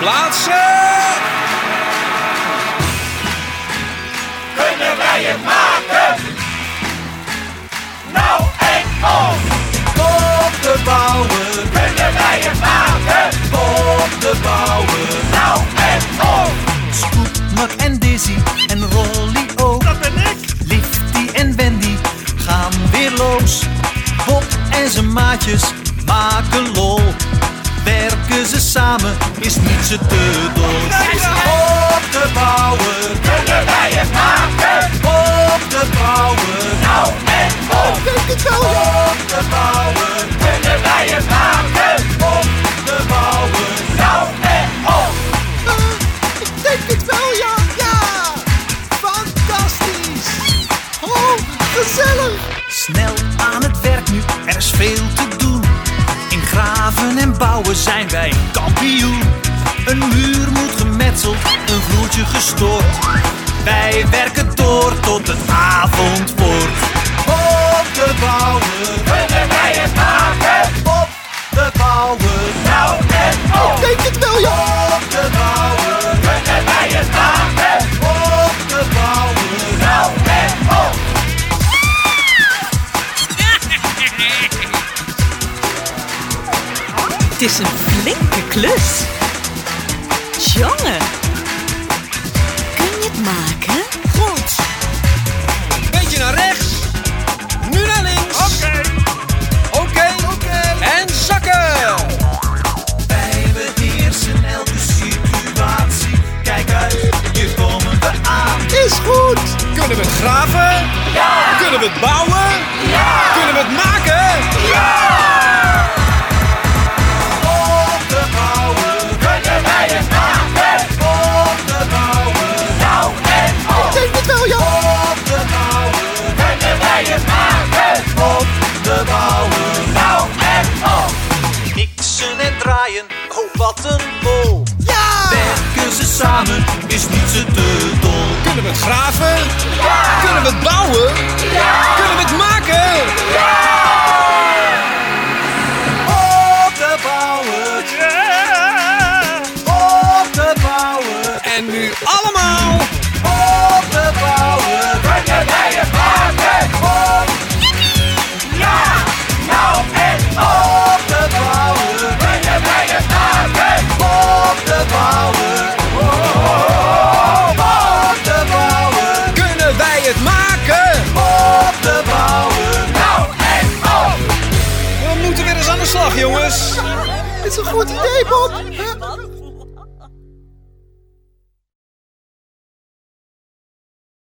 Plaatsen! Kunnen wij het maken? Nou en of! Op de bouwen, Kunnen wij het maken? op de bouwen. Nou en of! Scoop, en Dizzy en Rolly ook. Dat ben ik! Lifty en Wendy gaan weer los. Bob en zijn maatjes maken lol. Werken ze samen is niet ze te dol. Op de bouwen, Kunnen wij het maken? op de bouwen. Nou en! Denk het wel, Op de bouwen, Kunnen wij het maken? op de bouwen. Nou en of! Ik denk het wel, ja. Ja. Fantastisch. Oh, gezellig. Snel aan het werk nu, er is veel te doen. En bouwen zijn wij kampioen. Een muur moet gemetseld, een vloertje gestort. Wij werken door tot het avond wordt. Op de bouwen, Kunnen wij het maken? op de bouwen. Nou en of! Denk het wel, ja. Het is een flinke klus. Jongen. Kun je het maken? Goed. Beetje naar rechts. Nu naar links. Oké. Oké. En zakken. Wij beheersen elke situatie. Kijk uit, hier komen we aan. Is goed. Kunnen we het graven? Ja. Kunnen we het bouwen? Ja. Draaien, oh wat een bol. Ja. Werken ze samen, is niet ze te dol. Kunnen we het graven? Een goed idee, Bob.